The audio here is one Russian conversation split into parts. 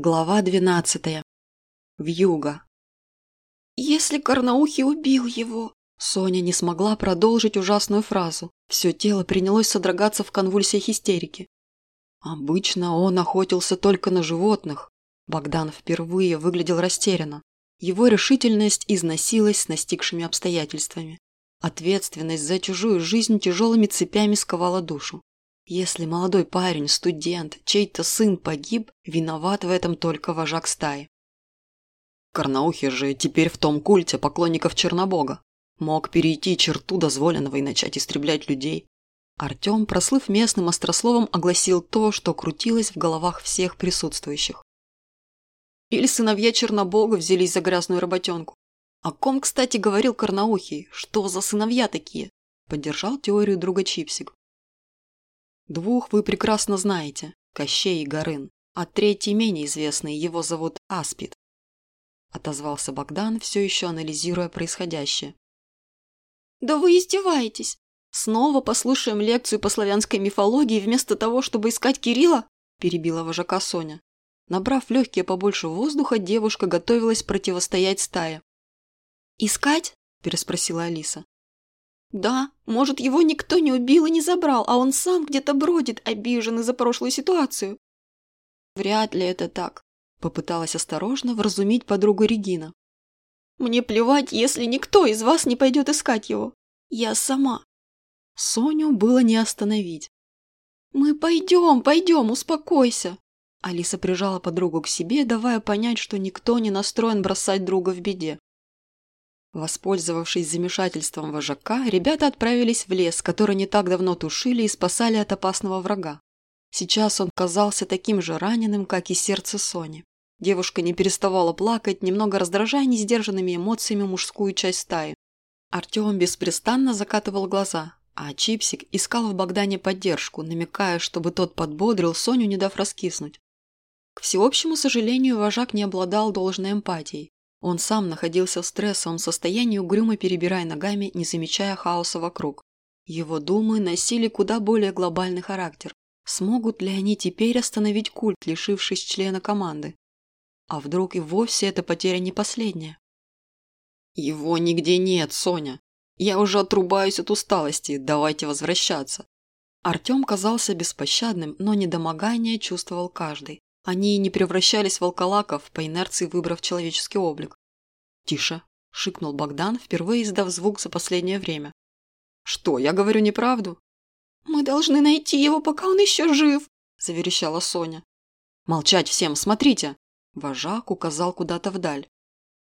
Глава двенадцатая. Вьюга. «Если Карнаухи убил его...» Соня не смогла продолжить ужасную фразу. Все тело принялось содрогаться в конвульсиях истерики. Обычно он охотился только на животных. Богдан впервые выглядел растерянно. Его решительность износилась с настигшими обстоятельствами. Ответственность за чужую жизнь тяжелыми цепями сковала душу. Если молодой парень, студент, чей-то сын погиб, виноват в этом только вожак стаи. Карнаухи же теперь в том культе поклонников Чернобога. Мог перейти черту дозволенного и начать истреблять людей. Артем, прослыв местным острословом, огласил то, что крутилось в головах всех присутствующих. Или сыновья Чернобога взялись за грязную работенку. О ком, кстати, говорил Карнаухий? Что за сыновья такие? Поддержал теорию друга Чипсик. Двух вы прекрасно знаете – Кощей и Горын, а третий менее известный, его зовут Аспид. Отозвался Богдан, все еще анализируя происходящее. «Да вы издеваетесь! Снова послушаем лекцию по славянской мифологии вместо того, чтобы искать Кирилла?» – перебила вожака Соня. Набрав легкие побольше воздуха, девушка готовилась противостоять стае. «Искать?» – переспросила Алиса. Да, может, его никто не убил и не забрал, а он сам где-то бродит, обиженный за прошлую ситуацию. Вряд ли это так, попыталась осторожно вразумить подругу Регина. Мне плевать, если никто из вас не пойдет искать его. Я сама. Соню было не остановить. «Мы пойдем, пойдем, успокойся!» Алиса прижала подругу к себе, давая понять, что никто не настроен бросать друга в беде. Воспользовавшись замешательством вожака, ребята отправились в лес, который не так давно тушили и спасали от опасного врага. Сейчас он казался таким же раненым, как и сердце Сони. Девушка не переставала плакать, немного раздражая несдержанными эмоциями мужскую часть стаи. Артем беспрестанно закатывал глаза, а Чипсик искал в Богдане поддержку, намекая, чтобы тот подбодрил Соню, не дав раскиснуть. К всеобщему сожалению, вожак не обладал должной эмпатией. Он сам находился в стрессовом состоянии, угрюмо перебирая ногами, не замечая хаоса вокруг. Его думы носили куда более глобальный характер. Смогут ли они теперь остановить культ, лишившись члена команды? А вдруг и вовсе эта потеря не последняя? «Его нигде нет, Соня. Я уже отрубаюсь от усталости. Давайте возвращаться». Артем казался беспощадным, но недомогание чувствовал каждый. Они не превращались в волколаков, по инерции выбрав человеческий облик. «Тише!» – шикнул Богдан, впервые издав звук за последнее время. «Что, я говорю неправду?» «Мы должны найти его, пока он еще жив!» – заверещала Соня. «Молчать всем, смотрите!» Вожак указал куда-то вдаль.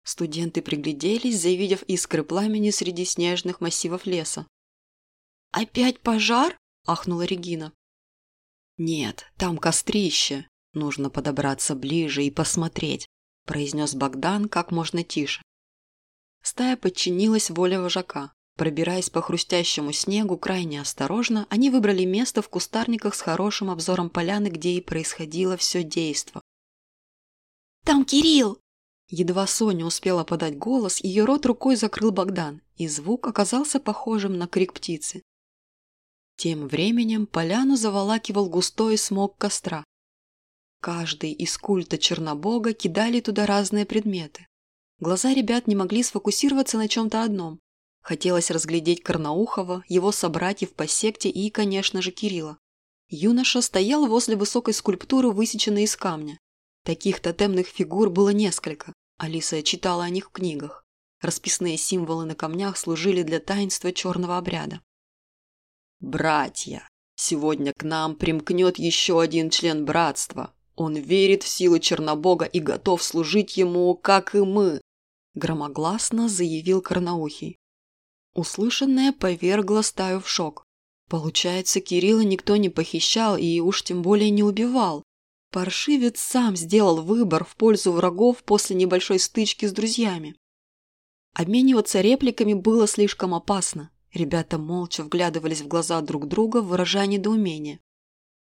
Студенты пригляделись, завидев искры пламени среди снежных массивов леса. «Опять пожар?» – ахнула Регина. «Нет, там кострище. Нужно подобраться ближе и посмотреть», – произнес Богдан как можно тише. Стая подчинилась воле вожака. Пробираясь по хрустящему снегу крайне осторожно, они выбрали место в кустарниках с хорошим обзором поляны, где и происходило все действо. «Там Кирилл!» Едва Соня успела подать голос, ее рот рукой закрыл Богдан, и звук оказался похожим на крик птицы. Тем временем поляну заволакивал густой смог костра. Каждый из культа Чернобога кидали туда разные предметы. Глаза ребят не могли сфокусироваться на чем-то одном. Хотелось разглядеть Карнаухова, его собратьев по секте и, конечно же, Кирилла. Юноша стоял возле высокой скульптуры, высеченной из камня. Таких тотемных фигур было несколько. Алиса читала о них в книгах. Расписные символы на камнях служили для таинства черного обряда. «Братья! Сегодня к нам примкнет еще один член братства, он верит в силы Чернобога и готов служить ему, как и мы», – громогласно заявил Карнаухий. Услышанное повергло стаю в шок. Получается, Кирилла никто не похищал и уж тем более не убивал. Паршивец сам сделал выбор в пользу врагов после небольшой стычки с друзьями. Обмениваться репликами было слишком опасно. Ребята молча вглядывались в глаза друг друга, выражая недоумение.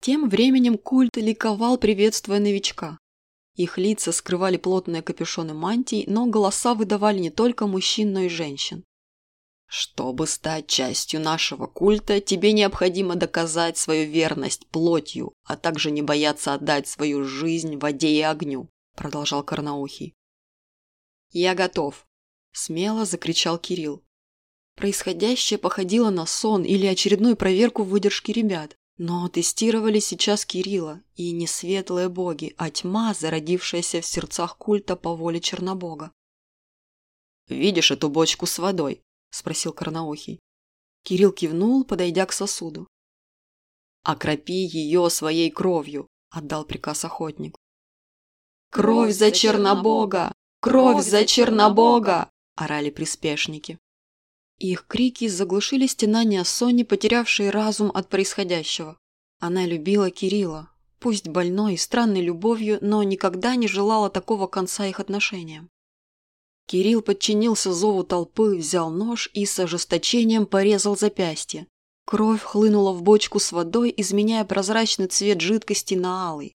Тем временем культ ликовал, приветствуя новичка. Их лица скрывали плотные капюшоны мантий, но голоса выдавали не только мужчин, но и женщин. Чтобы стать частью нашего культа, тебе необходимо доказать свою верность плотью, а также не бояться отдать свою жизнь воде и огню», – продолжал Карнаухий. «Я готов», – смело закричал Кирилл. Происходящее походило на сон или очередную проверку выдержки ребят. Но тестировали сейчас Кирилла, и не светлые боги, а тьма, зародившаяся в сердцах культа по воле Чернобога. «Видишь эту бочку с водой?» – спросил Карнаухий. Кирилл кивнул, подойдя к сосуду. «Окропи ее своей кровью», – отдал приказ охотник. «Кровь за Чернобога! Кровь за Чернобога!» – орали приспешники. Их крики заглушили стенания Сони, потерявшей разум от происходящего. Она любила Кирилла, пусть больной и странной любовью, но никогда не желала такого конца их отношениям. Кирилл подчинился зову толпы, взял нож и с ожесточением порезал запястье. Кровь хлынула в бочку с водой, изменяя прозрачный цвет жидкости на алый.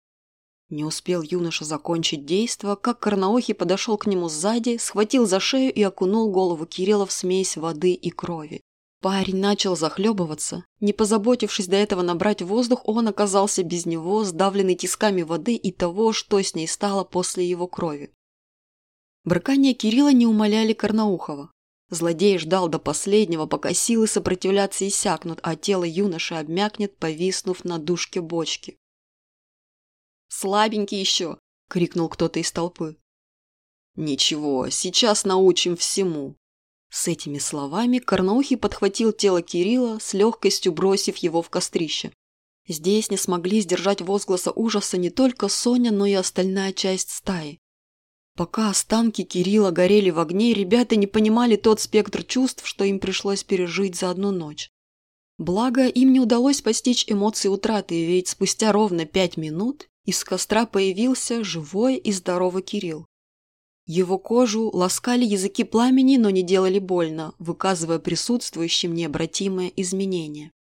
Не успел юноша закончить действо, как Карнаохи подошел к нему сзади, схватил за шею и окунул голову Кирилла в смесь воды и крови. Парень начал захлебываться. Не позаботившись до этого набрать воздух, он оказался без него, сдавленный тисками воды и того, что с ней стало после его крови. Брыкания Кирилла не умоляли Карнаухова. Злодей ждал до последнего, пока силы сопротивляться иссякнут, а тело юноши обмякнет, повиснув на дужке бочки. Слабенький еще!» – крикнул кто-то из толпы. «Ничего, сейчас научим всему!» С этими словами Карнаухий подхватил тело Кирилла, с легкостью бросив его в кострище. Здесь не смогли сдержать возгласа ужаса не только Соня, но и остальная часть стаи. Пока останки Кирилла горели в огне, ребята не понимали тот спектр чувств, что им пришлось пережить за одну ночь. Благо, им не удалось постичь эмоции утраты, ведь спустя ровно пять минут из костра появился живой и здоровый Кирилл. Его кожу ласкали языки пламени, но не делали больно, выказывая присутствующим необратимое изменение.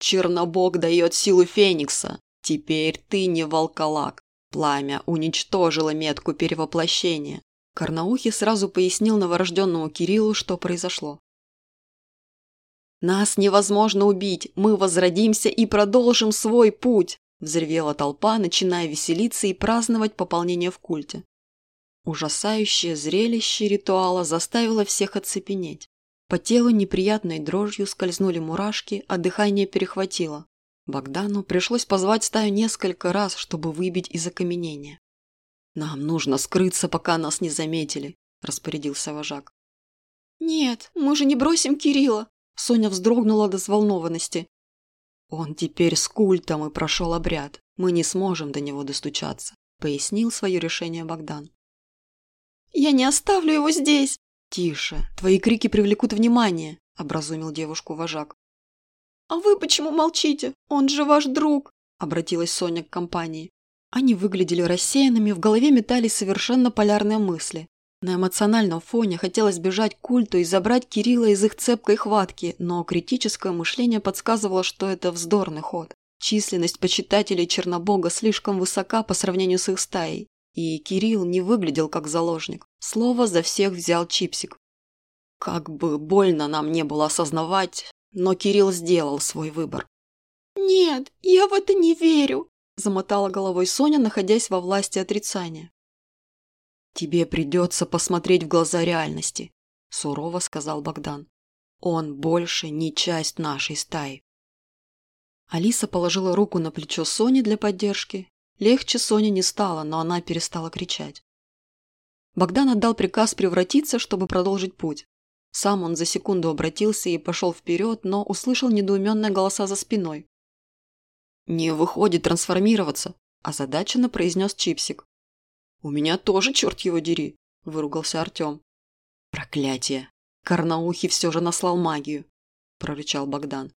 «Чернобог дает силу Феникса. Теперь ты не волколак. Пламя уничтожило метку перевоплощения». Карнаухи сразу пояснил новорожденному Кириллу, что произошло. «Нас невозможно убить. Мы возродимся и продолжим свой путь. Взревела толпа, начиная веселиться и праздновать пополнение в культе. Ужасающее зрелище ритуала заставило всех оцепенеть. По телу неприятной дрожью скользнули мурашки, а дыхание перехватило. Богдану пришлось позвать стаю несколько раз, чтобы выбить из окаменения. «Нам нужно скрыться, пока нас не заметили», – распорядился вожак. «Нет, мы же не бросим Кирилла!» Соня вздрогнула до взволнованности. «Он теперь с культом и прошел обряд. Мы не сможем до него достучаться», – пояснил свое решение Богдан. «Я не оставлю его здесь!» «Тише, твои крики привлекут внимание», – образумил девушку вожак. «А вы почему молчите? Он же ваш друг!» – обратилась Соня к компании. Они выглядели рассеянными, в голове метались совершенно полярные мысли. На эмоциональном фоне хотелось бежать к культу и забрать Кирилла из их цепкой хватки, но критическое мышление подсказывало, что это вздорный ход. Численность почитателей Чернобога слишком высока по сравнению с их стаей, и Кирилл не выглядел как заложник. Слово за всех взял Чипсик. Как бы больно нам не было осознавать, но Кирилл сделал свой выбор. «Нет, я в это не верю», – замотала головой Соня, находясь во власти отрицания. «Тебе придется посмотреть в глаза реальности», – сурово сказал Богдан. «Он больше не часть нашей стаи». Алиса положила руку на плечо Сони для поддержки. Легче Соне не стало, но она перестала кричать. Богдан отдал приказ превратиться, чтобы продолжить путь. Сам он за секунду обратился и пошел вперед, но услышал недоуменные голоса за спиной. «Не выходит трансформироваться», – озадаченно произнес Чипсик. «У меня тоже, черт его дери!» – выругался Артем. «Проклятие! Карнаухи все же наслал магию!» – прорычал Богдан.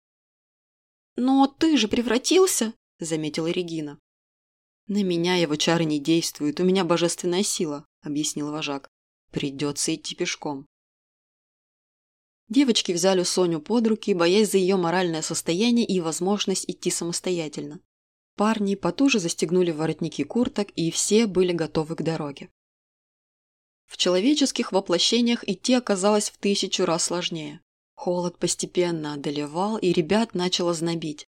«Но ты же превратился!» – заметила Регина. «На меня его чары не действуют, у меня божественная сила», – объяснил вожак. «Придется идти пешком». Девочки взяли Соню под руки, боясь за ее моральное состояние и возможность идти самостоятельно. Парни потуже застегнули воротники курток, и все были готовы к дороге. В человеческих воплощениях идти оказалось в тысячу раз сложнее. Холод постепенно одолевал, и ребят начало знобить.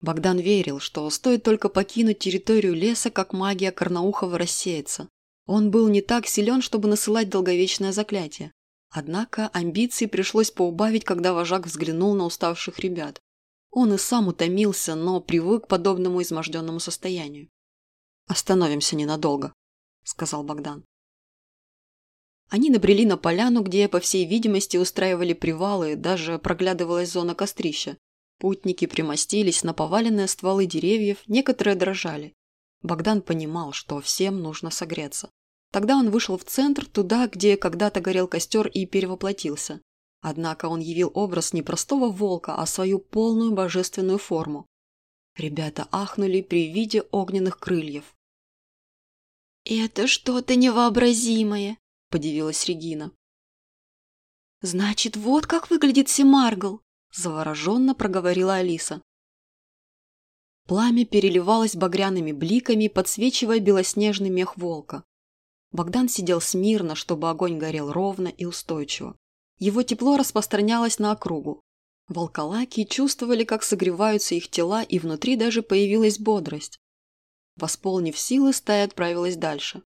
Богдан верил, что стоит только покинуть территорию леса, как магия Карнаухова рассеется. Он был не так силен, чтобы насылать долговечное заклятие. Однако амбиции пришлось поубавить, когда вожак взглянул на уставших ребят. Он и сам утомился, но привык к подобному изможденному состоянию. «Остановимся ненадолго», – сказал Богдан. Они набрели на поляну, где, по всей видимости, устраивали привалы, даже проглядывалась зона кострища. Путники примостились на поваленные стволы деревьев, некоторые дрожали. Богдан понимал, что всем нужно согреться. Тогда он вышел в центр, туда, где когда-то горел костер и перевоплотился. Однако он явил образ не простого волка, а свою полную божественную форму. Ребята ахнули при виде огненных крыльев. «Это что-то невообразимое!» – подивилась Регина. «Значит, вот как выглядит Семаргл!» завороженно проговорила Алиса. Пламя переливалось багряными бликами, подсвечивая белоснежный мех волка. Богдан сидел смирно, чтобы огонь горел ровно и устойчиво. Его тепло распространялось на округу. Волколаки чувствовали, как согреваются их тела, и внутри даже появилась бодрость. Восполнив силы, стая отправилась дальше.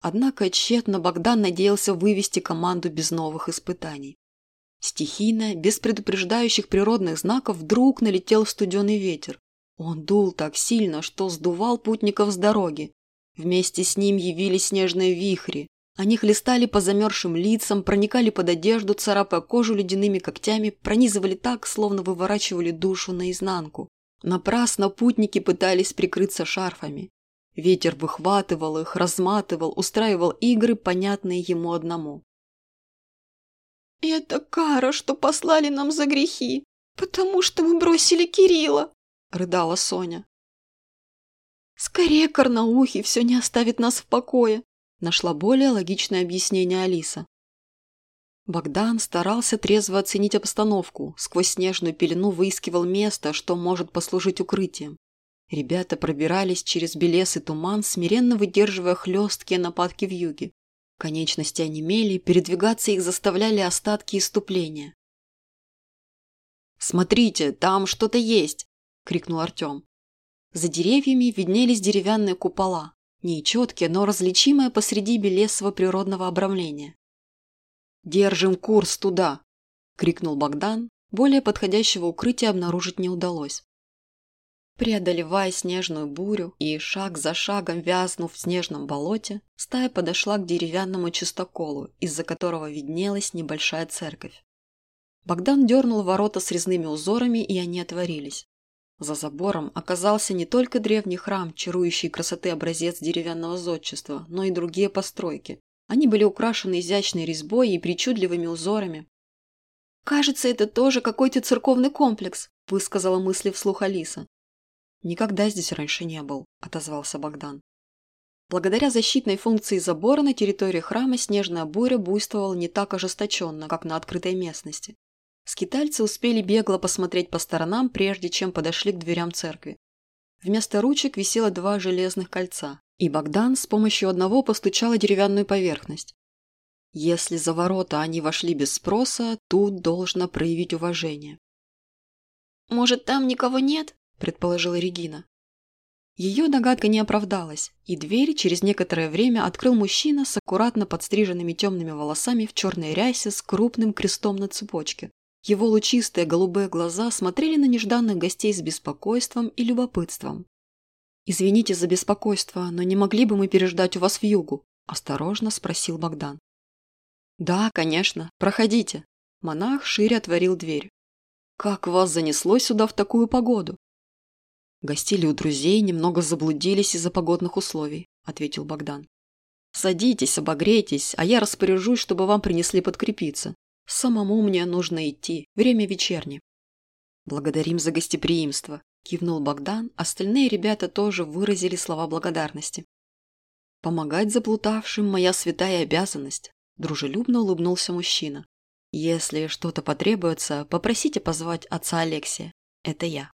Однако тщетно Богдан надеялся вывести команду без новых испытаний. Стихийно, без предупреждающих природных знаков, вдруг налетел студеный ветер. Он дул так сильно, что сдувал путников с дороги. Вместе с ним явились снежные вихри. Они хлестали по замерзшим лицам, проникали под одежду, царапая кожу ледяными когтями, пронизывали так, словно выворачивали душу наизнанку. Напрасно путники пытались прикрыться шарфами. Ветер выхватывал их, разматывал, устраивал игры, понятные ему одному. «Это кара, что послали нам за грехи, потому что мы бросили Кирилла», — рыдала Соня. «Скорее Карнаухи все не оставит нас в покое», — нашла более логичное объяснение Алиса. Богдан старался трезво оценить обстановку, сквозь снежную пелену выискивал место, что может послужить укрытием. Ребята пробирались через белес и туман, смиренно выдерживая хлесткие нападки в юге. Конечности онемели, передвигаться их заставляли остатки иступления. «Смотрите, там что-то есть!» – крикнул Артем. За деревьями виднелись деревянные купола, нечеткие, но различимые посреди белесого природного обрамления. «Держим курс туда!» – крикнул Богдан. Более подходящего укрытия обнаружить не удалось. Преодолевая снежную бурю и шаг за шагом вязнув в снежном болоте, стая подошла к деревянному чистоколу, из-за которого виднелась небольшая церковь. Богдан дернул ворота с резными узорами, и они отворились. За забором оказался не только древний храм, чарующий красоты образец деревянного зодчества, но и другие постройки. Они были украшены изящной резьбой и причудливыми узорами. «Кажется, это тоже какой-то церковный комплекс», – высказала мысли вслух Алиса. «Никогда здесь раньше не был», – отозвался Богдан. Благодаря защитной функции забора на территории храма снежная буря буйствовала не так ожесточенно, как на открытой местности. Скитальцы успели бегло посмотреть по сторонам, прежде чем подошли к дверям церкви. Вместо ручек висело два железных кольца, и Богдан с помощью одного постучал деревянную поверхность. Если за ворота они вошли без спроса, тут должно проявить уважение. «Может, там никого нет?» предположила Регина. Ее догадка не оправдалась, и дверь через некоторое время открыл мужчина с аккуратно подстриженными темными волосами в черной рясе с крупным крестом на цепочке. Его лучистые голубые глаза смотрели на нежданных гостей с беспокойством и любопытством. «Извините за беспокойство, но не могли бы мы переждать у вас в югу?» – осторожно спросил Богдан. «Да, конечно. Проходите». Монах шире отворил дверь. «Как вас занесло сюда в такую погоду?» «Гостили у друзей, немного заблудились из-за погодных условий», – ответил Богдан. «Садитесь, обогрейтесь, а я распоряжусь, чтобы вам принесли подкрепиться. Самому мне нужно идти, время вечерне». «Благодарим за гостеприимство», – кивнул Богдан, остальные ребята тоже выразили слова благодарности. «Помогать заплутавшим – моя святая обязанность», – дружелюбно улыбнулся мужчина. «Если что-то потребуется, попросите позвать отца Алексия. Это я».